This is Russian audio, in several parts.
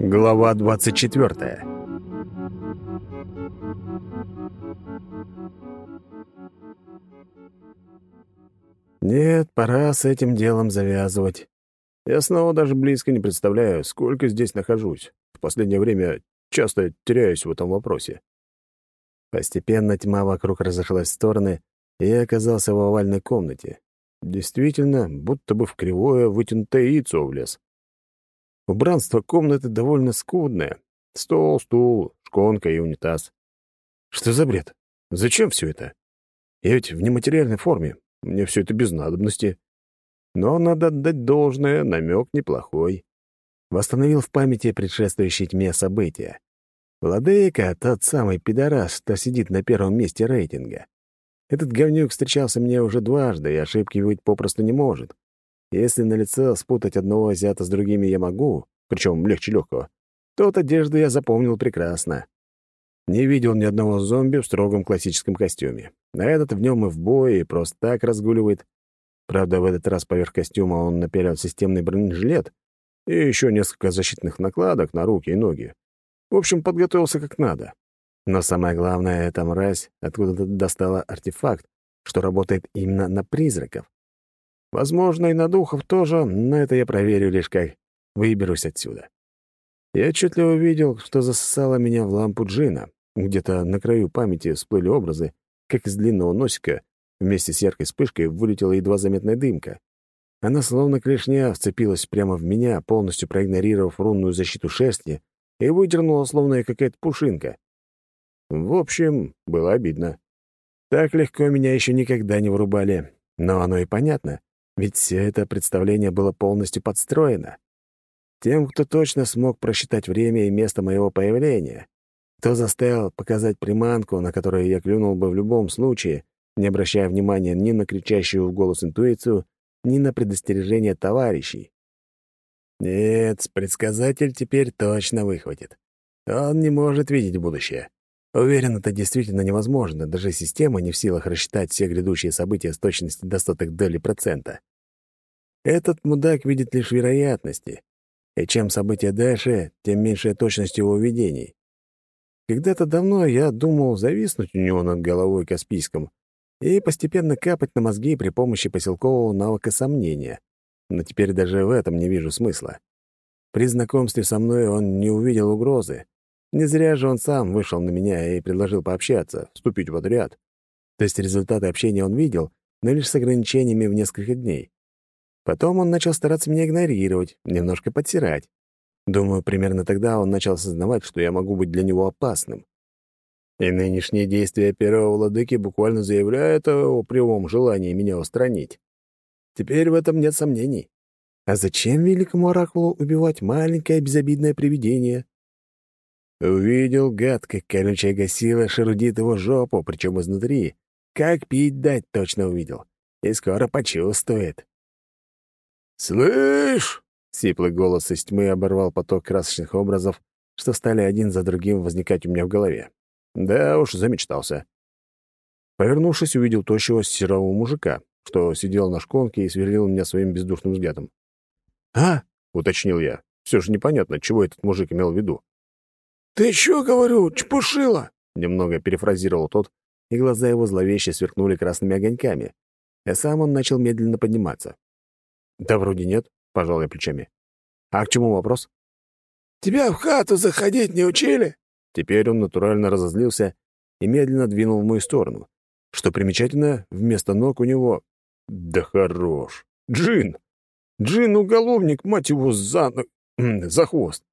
Глава 24 Нет, пора с этим делом завязывать. Я снова даже близко не представляю, сколько здесь нахожусь. В последнее время часто теряюсь в этом вопросе. Постепенно тьма вокруг разошлась в стороны, и я оказался в овальной комнате. Действительно, будто бы в кривое вытянутое яйцо влез. Убранство комнаты довольно скудное. Стол, стул, шконка и унитаз. Что за бред? Зачем все это? Я ведь в нематериальной форме. Мне все это без надобности. Но надо отдать должное, намек неплохой. Восстановил в памяти предшествующие тьме события. Владыка — тот самый пидорас, что сидит на первом месте рейтинга. Этот говнюк встречался мне уже дважды, и ошибки быть попросту не может. Если на лицо спутать одного азиата с другими я могу, причем легче легкого, то вот одежду я запомнил прекрасно. Не видел ни одного зомби в строгом классическом костюме. А этот в нем и в бое, и просто так разгуливает. Правда, в этот раз поверх костюма он напялил системный бронежилет и еще несколько защитных накладок на руки и ноги. В общем, подготовился как надо. Но самое главное, эта мразь откуда-то достала артефакт, что работает именно на призраков. Возможно, и на духов тоже, но это я проверю лишь как выберусь отсюда. Я отчетливо видел, что засосало меня в лампу джина. Где-то на краю памяти всплыли образы, как из длинного носика вместе с яркой вспышкой вылетела едва заметная дымка. Она словно клешня вцепилась прямо в меня, полностью проигнорировав рунную защиту шерсти, и выдернула, словно какая-то пушинка. В общем, было обидно. Так легко меня еще никогда не вырубали. Но оно и понятно, ведь все это представление было полностью подстроено. Тем, кто точно смог просчитать время и место моего появления, кто заставил показать приманку, на которую я клюнул бы в любом случае, не обращая внимания ни на кричащую в голос интуицию, ни на предостережение товарищей. Нет, предсказатель теперь точно выхватит. Он не может видеть будущее. Уверен, это действительно невозможно. Даже система не в силах рассчитать все грядущие события с точностью до сотых доли процента. Этот мудак видит лишь вероятности. И чем события дальше, тем меньшая точность его видений. Когда-то давно я думал зависнуть у него над головой Каспийском и постепенно капать на мозги при помощи поселкового навыка сомнения. Но теперь даже в этом не вижу смысла. При знакомстве со мной он не увидел угрозы, не зря же он сам вышел на меня и предложил пообщаться, вступить в отряд. То есть результаты общения он видел, но лишь с ограничениями в несколько дней. Потом он начал стараться меня игнорировать, немножко подсирать. Думаю, примерно тогда он начал осознавать, что я могу быть для него опасным. И нынешние действия первого владыки буквально заявляют о прямом желании меня устранить. Теперь в этом нет сомнений. А зачем великому оракулу убивать маленькое безобидное привидение? Увидел, гад, как колючая гасила шерудит его жопу, причем изнутри. Как пить дать точно увидел. И скоро почувствует. «Слышь!» — сиплый голос из тьмы оборвал поток красочных образов, что стали один за другим возникать у меня в голове. Да уж, замечтался. Повернувшись, увидел тощего серого мужика, что сидел на шконке и сверлил меня своим бездушным взглядом. «А?» — уточнил я. Все же непонятно, чего этот мужик имел в виду. «Ты чё, говорю, чпушила?» — немного перефразировал тот, и глаза его зловеще сверкнули красными огоньками. А сам он начал медленно подниматься. «Да вроде нет», — пожал я плечами. «А к чему вопрос?» «Тебя в хату заходить не учили?» Теперь он натурально разозлился и медленно двинул в мою сторону. Что примечательно, вместо ног у него... Да хорош! Джин! Джин-уголовник, мать его, за... за хвост!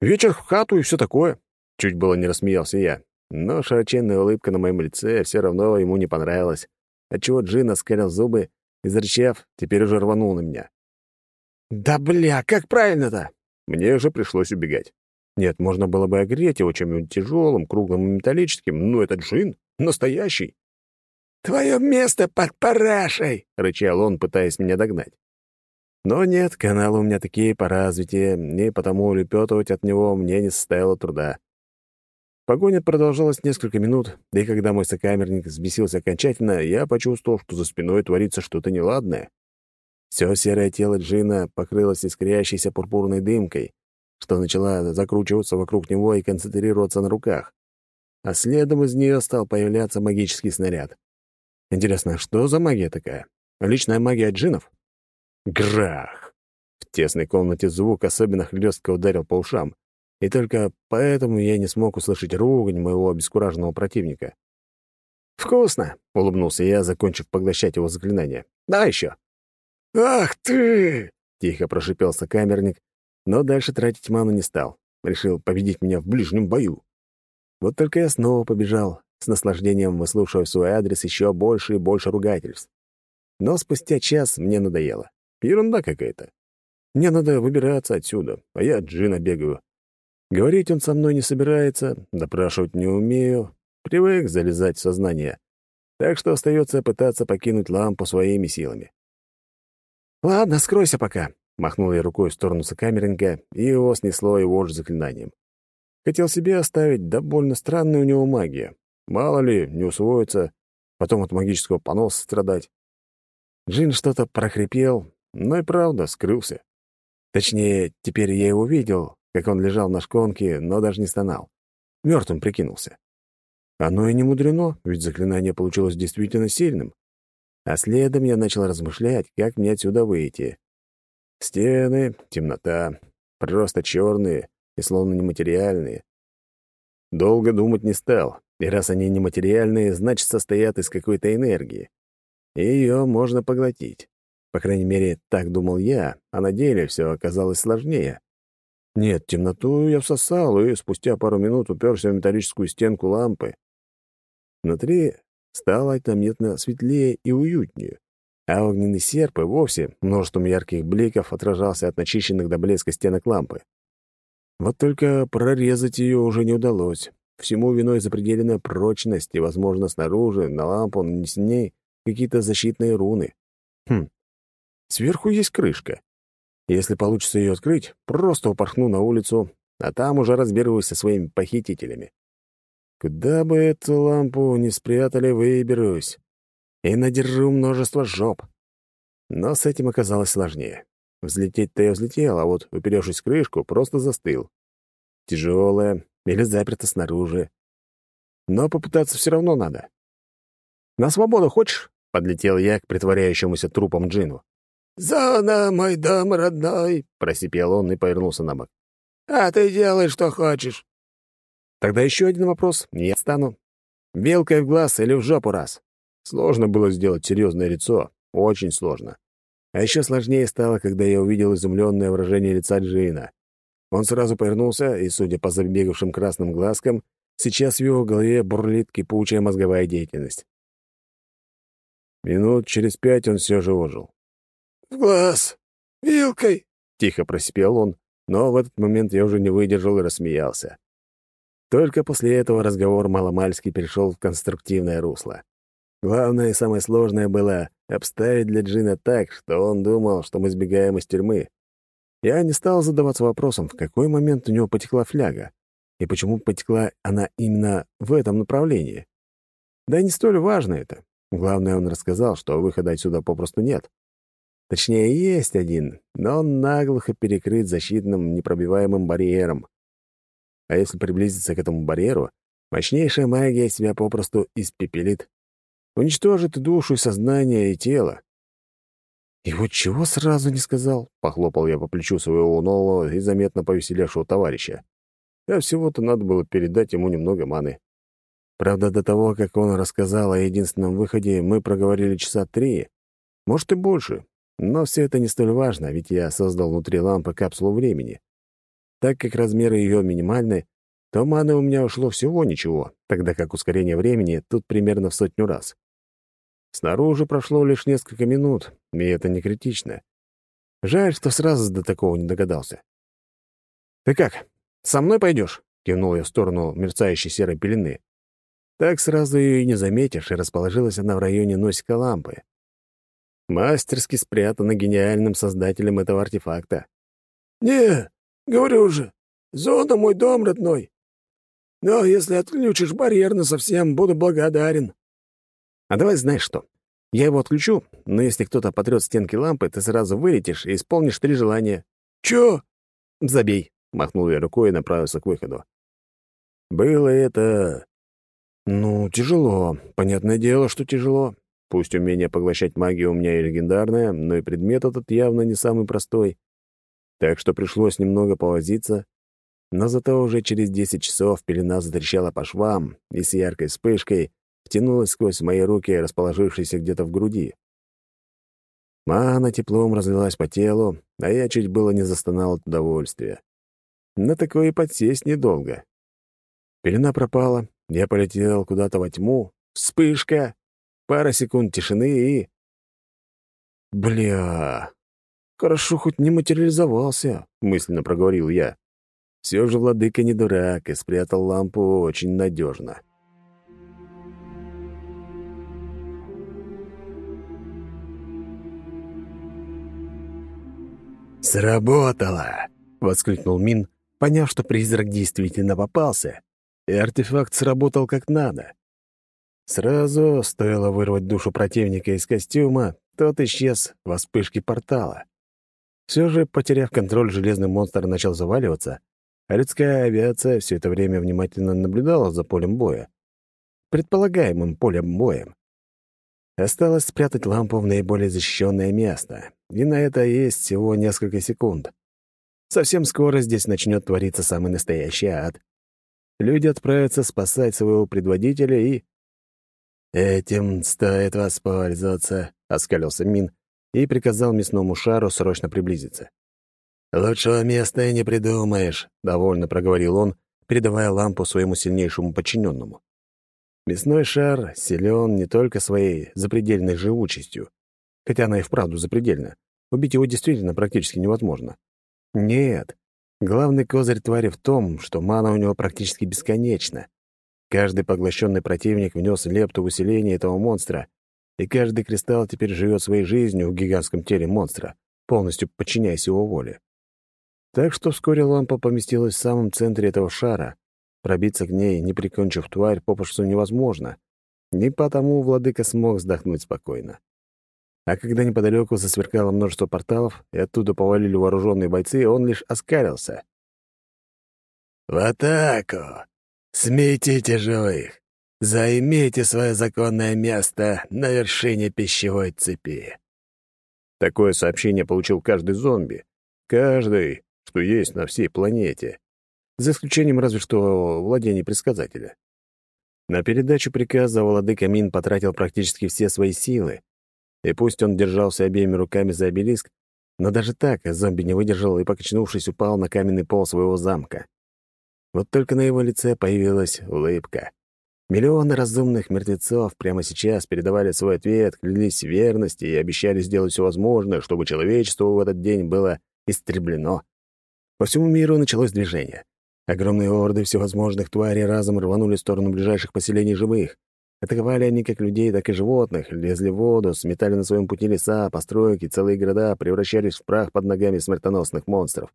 Вечер в хату и все такое. Чуть было не рассмеялся я. Но широченная улыбка на моем лице все равно ему не понравилась, отчего Джин оскалил зубы и, зарычав, теперь уже рванул на меня. «Да бля, как правильно-то?» Мне же пришлось убегать. Нет, можно было бы огреть его чем-нибудь тяжелым, круглым и металлическим, но это Джин, настоящий. «Твое место под парашей!» — рычал он, пытаясь меня догнать. Но нет, каналы у меня такие по развитию, и потому улепетывать от него мне не составило труда. Погоня продолжалась несколько минут, и когда мой сокамерник взбесился окончательно, я почувствовал, что за спиной творится что-то неладное. Все серое тело Джина покрылось искрящейся пурпурной дымкой, что начала закручиваться вокруг него и концентрироваться на руках. А следом из нее стал появляться магический снаряд. Интересно, что за магия такая? Личная магия джинов? Грах! В тесной комнате звук особенно хлестко ударил по ушам, и только поэтому я не смог услышать ругань моего обескураженного противника. «Вкусно!» — улыбнулся я, закончив поглощать его заклинание. «Давай еще!» «Ах ты!» — тихо прошипел сокамерник, но дальше тратить ману не стал. Решил победить меня в ближнем бою. Вот только я снова побежал, с наслаждением выслушивая свой адрес еще больше и больше ругательств. Но спустя час мне надоело. Ерунда какая-то. Мне надо выбираться отсюда, а я Джина бегаю. Говорить он со мной не собирается, допрашивать не умею, привык залезать в сознание. Так что остается пытаться покинуть лампу своими силами. «Ладно, скройся пока», — махнул я рукой в сторону сокамерника, и его снесло его же заклинанием. Хотел себе оставить, да больно странная у него магия. Мало ли, не усвоится, потом от магического поноса страдать. Джин что-то прохрипел, но и правда скрылся. Точнее, теперь я его видел, как он лежал на шконке, но даже не стонал. Мертвым прикинулся. Оно и не мудрено, ведь заклинание получилось действительно сильным. А следом я начал размышлять, как мне отсюда выйти. Стены, темнота, просто черные и словно нематериальные. Долго думать не стал, и раз они нематериальные, значит, состоят из какой-то энергии. И ее можно поглотить. По крайней мере, так думал я, а на деле все оказалось сложнее. Нет, темноту я всосал, и спустя пару минут уперся в металлическую стенку лампы. Внутри стало заметно светлее и уютнее, а огненный серп и вовсе множеством ярких бликов отражался от начищенных до блеска стенок лампы. Вот только прорезать ее уже не удалось. Всему виной запредельная прочность, и, возможно, снаружи на лампу нанесены какие-то защитные руны. Хм, сверху есть крышка. Если получится ее открыть, просто упорхну на улицу, а там уже разберусь со своими похитителями. Куда бы эту лампу не спрятали, выберусь. И надержу множество жоп. Но с этим оказалось сложнее. Взлететь-то я взлетел, а вот, уперевшись в крышку, просто застыл. Тяжелая или заперта снаружи. Но попытаться все равно надо. «На свободу хочешь?» — подлетел я к притворяющемуся трупом Джину. «Зона, мой дом родной!» — просипел он и повернулся на бок. «А ты делай, что хочешь». Тогда еще один вопрос, я стану. Белкой в глаз или в жопу раз? Сложно было сделать серьезное лицо, очень сложно. А еще сложнее стало, когда я увидел изумленное выражение лица Джина. Он сразу повернулся, и, судя по забегавшим красным глазкам, сейчас в его голове бурлит кипучая мозговая деятельность. Минут через пять он все же ожил. «В глаз! Вилкой!» — тихо просипел он, но в этот момент я уже не выдержал и рассмеялся. Только после этого разговор маломальски перешел в конструктивное русло. Главное и самое сложное было обставить для Джина так, что он думал, что мы сбегаем из тюрьмы. Я не стал задаваться вопросом, в какой момент у него потекла фляга, и почему потекла она именно в этом направлении. Да не столь важно это. Главное, он рассказал, что выхода отсюда попросту нет. Точнее, есть один, но он наглухо перекрыт защитным непробиваемым барьером. А если приблизиться к этому барьеру, мощнейшая магия себя попросту испепелит. Уничтожит душу, сознание, и тело. «И вот чего сразу не сказал?» — похлопал я по плечу своего нового и заметно повеселевшего товарища. А всего-то надо было передать ему немного маны. Правда, до того, как он рассказал о единственном выходе, мы проговорили часа три, может и больше. Но все это не столь важно, ведь я создал внутри лампы капсулу времени. Так как размеры ее минимальны, то маны у меня ушло всего ничего, тогда как ускорение времени тут примерно в сотню раз. Снаружи прошло лишь несколько минут, и это не критично. Жаль, что сразу до такого не догадался. «Ты как, со мной пойдешь?» — кивнул я в сторону мерцающей серой пелены. Так сразу ее и не заметишь, и расположилась она в районе носика лампы. Мастерски спрятана гениальным создателем этого артефакта. «Не, Говорю же, зона мой дом родной. Но если отключишь барьер совсем, буду благодарен. А давай знаешь что? Я его отключу, но если кто-то потрет стенки лампы, ты сразу вылетишь и исполнишь три желания». «Чё?» «Забей», — махнул я рукой и направился к выходу. Было это... Ну, тяжело. Понятное дело, что тяжело. Пусть умение поглощать магию у меня и легендарное, но и предмет этот явно не самый простой. Так что пришлось немного повозиться, но зато уже через десять часов пелена затрещала по швам и с яркой вспышкой втянулась сквозь мои руки, расположившиеся где-то в груди. Мана теплом разлилась по телу, а я чуть было не застонал от удовольствия. На такое и подсесть недолго. Пелена пропала, я полетел куда-то во тьму. Вспышка! Пара секунд тишины и... «Бля, хорошо хоть не материализовался», — мысленно проговорил я. Все же владыка не дурак и спрятал лампу очень надежно. «Сработало!» — воскликнул Мин, поняв, что призрак действительно попался, и артефакт сработал как надо. Сразу стоило вырвать душу противника из костюма, тот исчез во вспышке портала. Все же, потеряв контроль, железный монстр начал заваливаться, а людская авиация все это время внимательно наблюдала за полем боя. Предполагаемым полем боя. Осталось спрятать лампу в наиболее защищенное место, и на это есть всего несколько секунд. Совсем скоро здесь начнет твориться самый настоящий ад. Люди отправятся спасать своего предводителя и... «Этим стоит воспользоваться», — оскалился Мин и приказал мясному шару срочно приблизиться. «Лучшего места и не придумаешь», — довольно проговорил он, передавая лампу своему сильнейшему подчиненному. Мясной шар силен не только своей запредельной живучестью, хотя она и вправду запредельна. Убить его действительно практически невозможно. Нет, главный козырь твари в том, что мана у него практически бесконечна. Каждый поглощенный противник внес лепту в усиление этого монстра, и каждый кристалл теперь живет своей жизнью в гигантском теле монстра, полностью подчиняясь его воле. Так что вскоре лампа поместилась в самом центре этого шара. Пробиться к ней, не прикончив тварь, попросту невозможно. Не потому владыка смог вздохнуть спокойно. А когда неподалеку засверкало множество порталов, и оттуда повалили вооруженные бойцы, он лишь оскалился. «В атаку! Сметите живых! Займите свое законное место на вершине пищевой цепи!» Такое сообщение получил каждый зомби. Каждый, что есть на всей планете. За исключением разве что владений предсказателя. На передачу приказа владыка Мин потратил практически все свои силы, и пусть он держался обеими руками за обелиск, но даже так зомби не выдержал и, покачнувшись, упал на каменный пол своего замка. Вот только на его лице появилась улыбка. Миллионы разумных мертвецов прямо сейчас передавали свой ответ, клялись верности и обещали сделать все возможное, чтобы человечество в этот день было истреблено. По всему миру началось движение. Огромные орды всевозможных тварей разом рванули в сторону ближайших поселений живых. Атаковали они как людей, так и животных, лезли в воду, сметали на своем пути леса, постройки, целые города превращались в прах под ногами смертоносных монстров.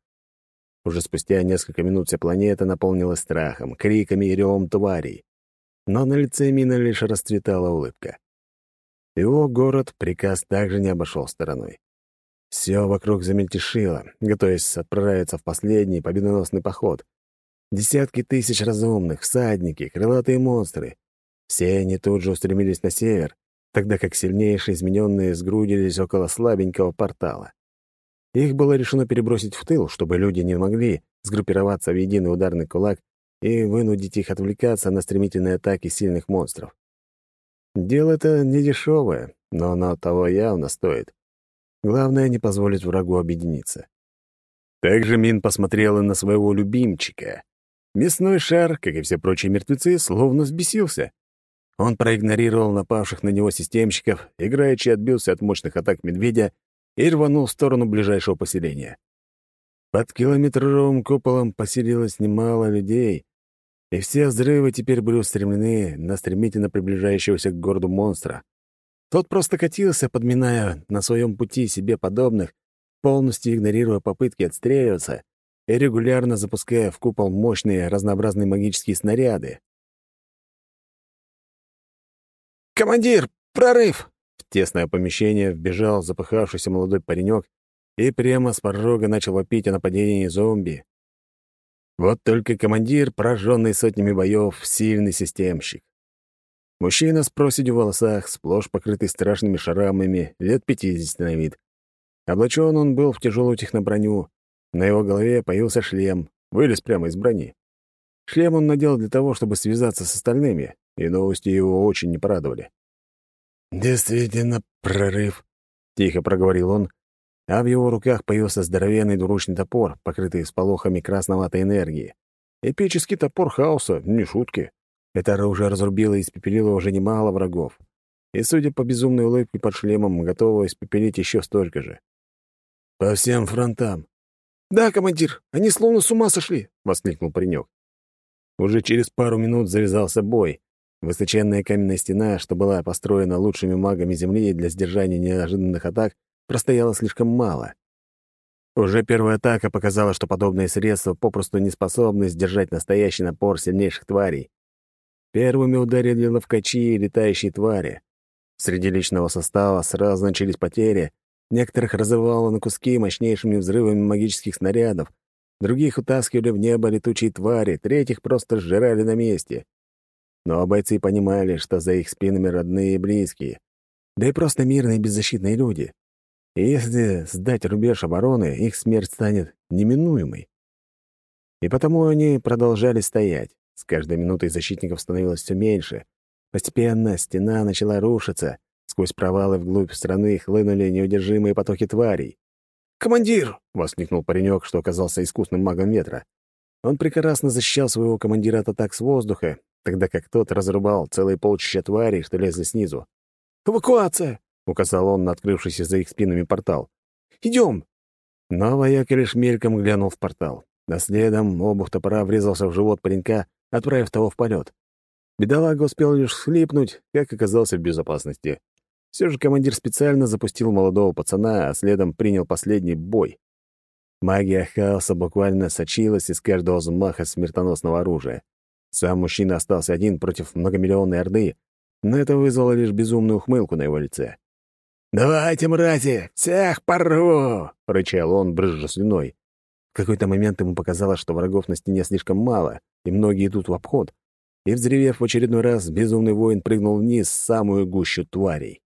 Уже спустя несколько минут вся планета наполнилась страхом, криками и ревом тварей. Но на лице Мина лишь расцветала улыбка. Его город приказ также не обошел стороной. Все вокруг замельтешило, готовясь отправиться в последний победоносный поход. Десятки тысяч разумных, всадники, крылатые монстры — все они тут же устремились на север, тогда как сильнейшие измененные сгрудились около слабенького портала. Их было решено перебросить в тыл, чтобы люди не могли сгруппироваться в единый ударный кулак и вынудить их отвлекаться на стремительные атаки сильных монстров. Дело это не дешевое, но оно того явно стоит. Главное — не позволить врагу объединиться. Также Мин посмотрел и на своего любимчика. Мясной шар, как и все прочие мертвецы, словно взбесился. Он проигнорировал напавших на него системщиков, играючи отбился от мощных атак медведя и рванул в сторону ближайшего поселения. Под километровым куполом поселилось немало людей, и все взрывы теперь были устремлены на стремительно приближающегося к городу монстра. Тот просто катился, подминая на своем пути себе подобных, полностью игнорируя попытки отстреливаться и регулярно запуская в купол мощные разнообразные магические снаряды. «Командир, прорыв!» Тесное помещение вбежал запыхавшийся молодой паренек и прямо с порога начал вопить о нападении зомби. Вот только командир, пораженный сотнями боев, сильный системщик. Мужчина с проседью в волосах, сплошь покрытый страшными шрамами, лет пятидесяти на вид. Облачен он был в тяжелую техноброню. На его голове появился шлем, вылез прямо из брони. Шлем он надел для того, чтобы связаться с остальными, и новости его очень не порадовали. «Действительно, прорыв», — тихо проговорил он, а в его руках появился здоровенный двуручный топор, покрытый сполохами красноватой энергии. Эпический топор хаоса, не шутки. Это оружие разрубило и испепелило уже немало врагов. И, судя по безумной улыбке под шлемом, готово испепелить еще столько же. «По всем фронтам». «Да, командир, они словно с ума сошли!» — воскликнул паренек. Уже через пару минут завязался бой. Высоченная каменная стена, что была построена лучшими магами Земли для сдержания неожиданных атак, простояла слишком мало. Уже первая атака показала, что подобные средства попросту не способны сдержать настоящий напор сильнейших тварей. Первыми ударили ловкачи и летающие твари. Среди личного состава сразу начались потери, некоторых разрывало на куски мощнейшими взрывами магических снарядов, других утаскивали в небо летучие твари, третьих просто сжирали на месте. Но бойцы понимали, что за их спинами родные и близкие, да и просто мирные беззащитные люди. И если сдать рубеж обороны, их смерть станет неминуемой. И потому они продолжали стоять. С каждой минутой защитников становилось все меньше. Постепенно стена начала рушиться. Сквозь провалы вглубь страны хлынули неудержимые потоки тварей. «Командир!» — воскликнул паренек, что оказался искусным магом ветра. Он прекрасно защищал своего командира от атак с воздуха, тогда как тот разрубал целые полчища тварей, что лезли снизу. «Эвакуация!» — указал он на открывшийся за их спинами портал. «Идем!» Но вояк лишь мельком глянул в портал. А следом обух топора врезался в живот паренька, отправив того в полет. Бедолага успел лишь схлипнуть, как оказался в безопасности. Все же командир специально запустил молодого пацана, а следом принял последний бой. Магия хаоса буквально сочилась из каждого взмаха смертоносного оружия. Сам мужчина остался один против многомиллионной орды, но это вызвало лишь безумную ухмылку на его лице. «Давайте, мрази, всех порву!» — рычал он, брызжа слюной. В какой-то момент ему показалось, что врагов на стене слишком мало, и многие идут в обход. И, взревев в очередной раз, безумный воин прыгнул вниз в самую гущу тварей.